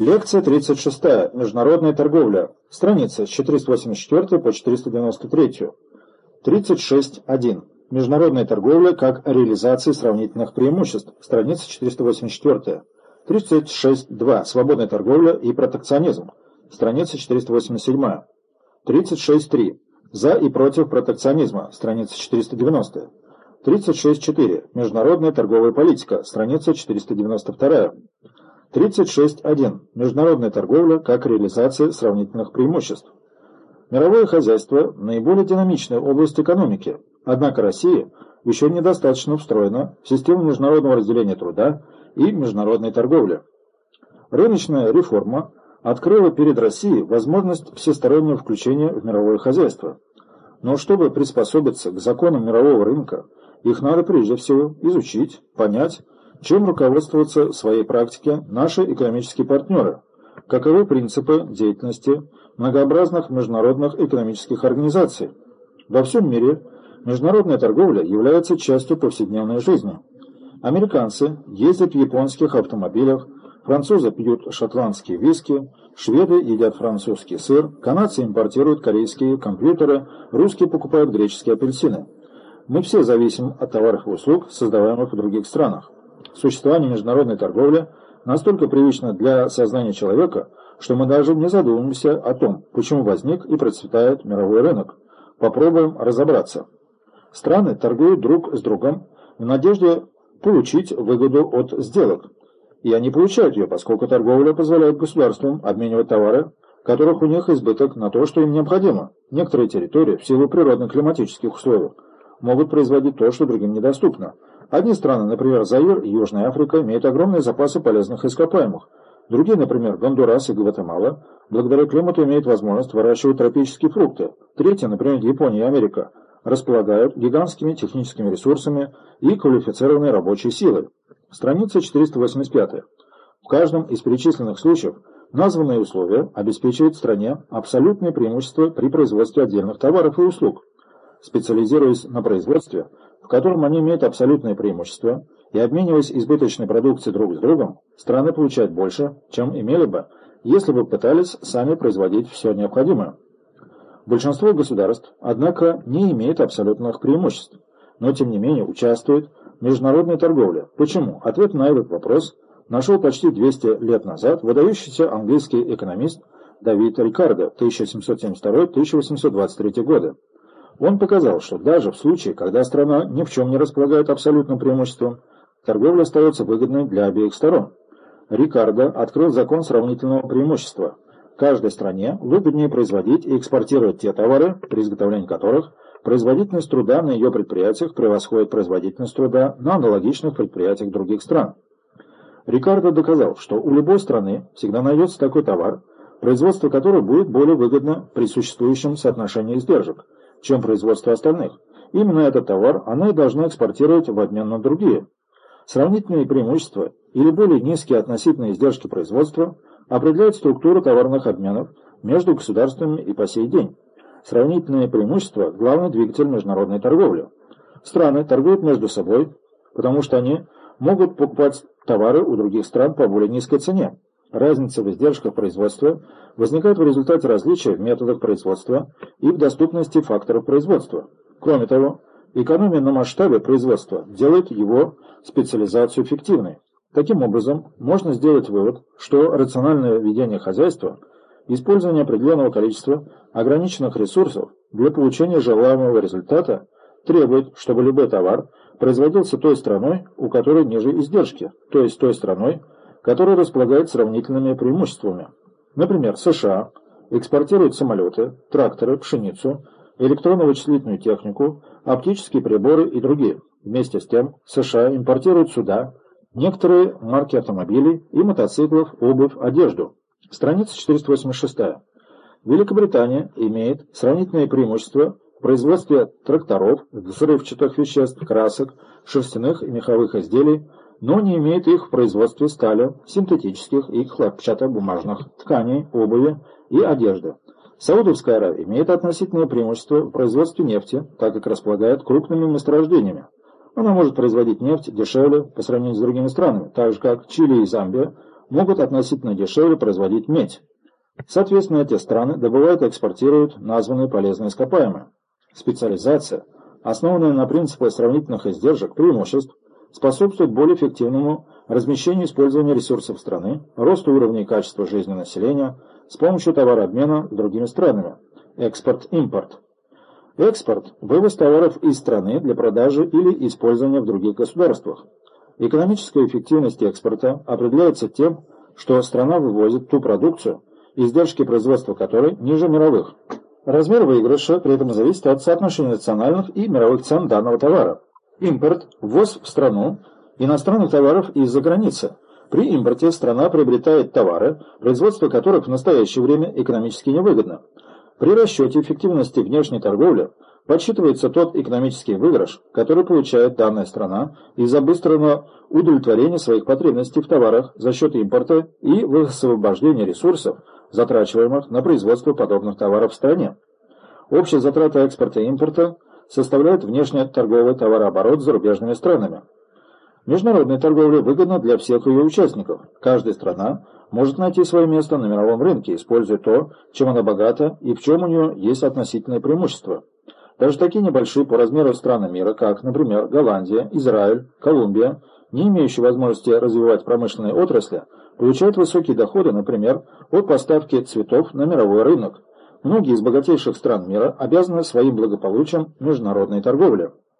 Лекция 36. Международная торговля. Страница с 484 по 493. 36.1. Международная торговля как реализация сравнительных преимуществ. Страница 484. 36.2. Свободная торговля и протекционизм. Страница 487. 36.3. За и против протекционизма. Страница 490. 36.4. Международная торговая политика. Страница 492. 36.1. Международная торговля как реализация сравнительных преимуществ. Мировое хозяйство – наиболее динамичная область экономики, однако Россия еще недостаточно встроена в систему международного разделения труда и международной торговли. Рыночная реформа открыла перед Россией возможность всестороннего включения в мировое хозяйство. Но чтобы приспособиться к законам мирового рынка, их надо прежде всего изучить, понять чем руководствуются в своей практике наши экономические партнеры? Каковы принципы деятельности многообразных международных экономических организаций? Во всем мире международная торговля является частью повседневной жизни. Американцы ездят в японских автомобилях, французы пьют шотландские виски, шведы едят французский сыр, канадцы импортируют корейские компьютеры, русские покупают греческие апельсины. Мы все зависим от товаров и услуг, создаваемых в других странах существование международной торговли настолько привычно для сознания человека, что мы даже не задумываемся о том, почему возник и процветает мировой рынок. Попробуем разобраться. Страны торгуют друг с другом в надежде получить выгоду от сделок. И они получают ее, поскольку торговля позволяет государствам обменивать товары, которых у них избыток на то, что им необходимо. Некоторые территории, в силу природно-климатических условий, могут производить то, что другим недоступно. Одни страны, например, Заир и Южная Африка, имеют огромные запасы полезных ископаемых. Другие, например, Гондурас и Гватемала, благодаря климату имеют возможность выращивать тропические фрукты. Третьи, например, Япония и Америка, располагают гигантскими техническими ресурсами и квалифицированной рабочей силой. Страница 485. В каждом из перечисленных случаев названные условия обеспечивают стране абсолютное преимущество при производстве отдельных товаров и услуг. Специализируясь на производстве, в котором они имеют абсолютное преимущество, и обмениваясь избыточной продукцией друг с другом, страны получают больше, чем имели бы, если бы пытались сами производить все необходимое. Большинство государств, однако, не имеет абсолютных преимуществ, но тем не менее участвует в международной торговле. Почему? Ответ на этот вопрос нашел почти 200 лет назад выдающийся английский экономист Давид Рикардо 1772-1823 годы. Он показал, что даже в случае, когда страна ни в чем не располагает абсолютным преимуществом, торговля остается выгодной для обеих сторон. Рикардо открыл закон сравнительного преимущества. Каждой стране выгоднее производить и экспортировать те товары, при изготовлении которых производительность труда на ее предприятиях превосходит производительность труда на аналогичных предприятиях других стран. Рикардо доказал, что у любой страны всегда найдется такой товар, производство которого будет более выгодно при существующем соотношении издержек – чем производство остальных. Именно этот товар она и должна экспортировать в обмен на другие. Сравнительные преимущества или более низкие относительные издержки производства определяют структуру товарных обменов между государствами и по сей день. Сравнительные преимущества – главный двигатель международной торговли. Страны торгуют между собой, потому что они могут покупать товары у других стран по более низкой цене. Разница в издержках производства возникает в результате различия в методах производства и в доступности факторов производства. Кроме того, экономия на масштабе производства делает его специализацию эффективной. Таким образом, можно сделать вывод, что рациональное ведение хозяйства, использование определенного количества ограниченных ресурсов для получения желаемого результата требует, чтобы любой товар производился той страной, у которой ниже издержки, то есть той страной, который располагает сравнительными преимуществами. Например, США экспортируют самолеты, тракторы, пшеницу, электронно-вычислительную технику, оптические приборы и другие. Вместе с тем США импортируют суда, некоторые марки автомобилей и мотоциклов, обувь, одежду. Страница 486. Великобритания имеет сравнительное преимущество в производстве тракторов, взрывчатых веществ, красок, шерстяных и меховых изделий, но не имеет их в производстве стали, синтетических и хлопчатобумажных тканей, обуви и одежды. Саудовская Аравия имеет относительное преимущество в производстве нефти, так как располагает крупными месторождениями. Она может производить нефть дешевле по сравнению с другими странами, так же как Чили и Замбия могут относительно дешевле производить медь. Соответственно, эти страны добывают и экспортируют названные полезные ископаемые. Специализация, основанная на принципах сравнительных издержек, преимуществ, способствует более эффективному размещению и использованию ресурсов страны, росту уровня и качества жизни населения с помощью товарообмена с другими странами, экспорт-импорт. Экспорт – вывоз товаров из страны для продажи или использования в других государствах. Экономическая эффективность экспорта определяется тем, что страна вывозит ту продукцию, издержки производства которой ниже мировых. Размер выигрыша при этом зависит от соотношения национальных и мировых цен данного товара. Импорт – ввоз в страну иностранных товаров из-за границы. При импорте страна приобретает товары, производство которых в настоящее время экономически невыгодно. При расчете эффективности внешней торговли подсчитывается тот экономический выигрыш, который получает данная страна из-за быстрого удовлетворения своих потребностей в товарах за счет импорта и высвобождения ресурсов, затрачиваемых на производство подобных товаров в стране. Общая затрата экспорта и импорта составляет внешний торговый товарооборот с зарубежными странами. Международная торговля выгодна для всех ее участников. Каждая страна может найти свое место на мировом рынке, используя то, чем она богата и в чем у нее есть относительное преимущество. Даже такие небольшие по размеру страны мира, как, например, Голландия, Израиль, Колумбия, не имеющие возможности развивать промышленные отрасли, получают высокие доходы, например, от поставки цветов на мировой рынок. Многие из богатейших стран мира обязаны своим благополучием международной торговле.